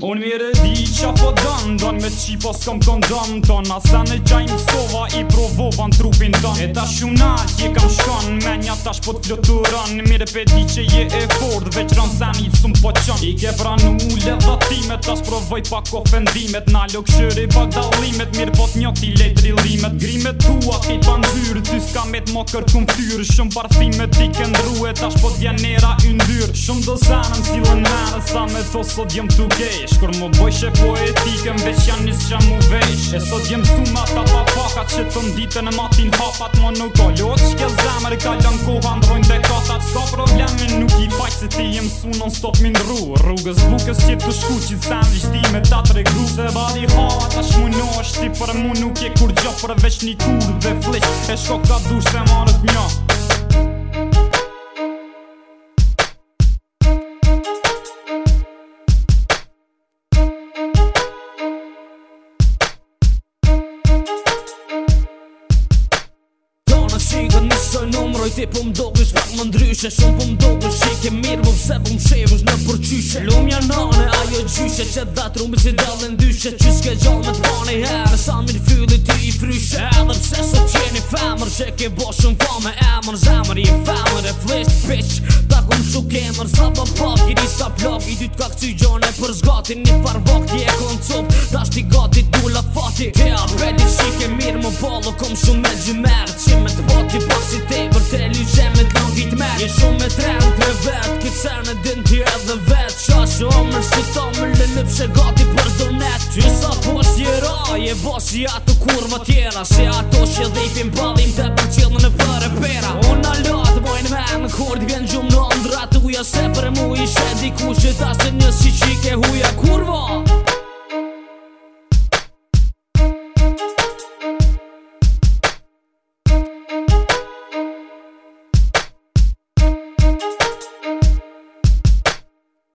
Unë mi di qa po dëndë Donë me qipo s'kom kon dëndë Tonë asa në gjaj më sova I provovan trupin tënë E ta shuna kje kam shkon Me një tash po Mire Mi di që je e fort Veç rënë zani sëm po qënë I ke pranu levat qas provoj pak ofendimet Na lo këshëri pak dalimet Mirë pot njok ti lejt rilimet Grimet tua ki të pandyr Ty s'ka me të mokër kumë fyrë Shumë parfimet ti këndruhe Tash po t'ja nera yndyr Shumë do zanën s'ilën nërë Sa me thosot jëm t'u gejsh Kur më bëjshe poetikën Vesh janë njës që mu vejsh E sot jem su me ata papakat që të nditën e matin hapat Mo nuk ka lot ke zemër, ka lën koha, ndrojnë dekatat Ska problemin nuk i faq se ti jem su non stop min ru Rrugës bukës që të shku që të sem vishti me ta të regru Se badi hata shmuno është ti për mu nuk je kur gjo Përveç një kur dhe flisht e shko ka dush se marët një Kroj ti po mdo kësht pak më ndryshe Shumë po mdo kësht që mirë Vëm se vëm qe në përqyshe Lumja nane ajo gjyshe Qe dhe trumë që dalë në dyshe Qysh gjallë me të vane herë Sa mirë fylli ti i fryshe Edhe pse së qeni femër Qe ke bo shumë fa me emër Zemër i femër e flisht bitch Ta ku në shuk e mërë Sa pa pa kiri sa plak I dy t'ka këcu i gjone për zgati Një par vakti e kon cup Da shti gati du la fati Te a shike mirë më balë po, Kom shumë me gjymerë Qime t'vot Ti e dhe vetë qa që omër si ta mëllë në pëshe gati për dërnet Ty sa po është i raj e bo si ato kurva tjera se ato që dhe i pin balim të për qilë në fërë pera Unë alatë bojnë me në kur t'gjën gjumë në ndratë uja Se për mu ishe diku që ta se nësi qike huja kurva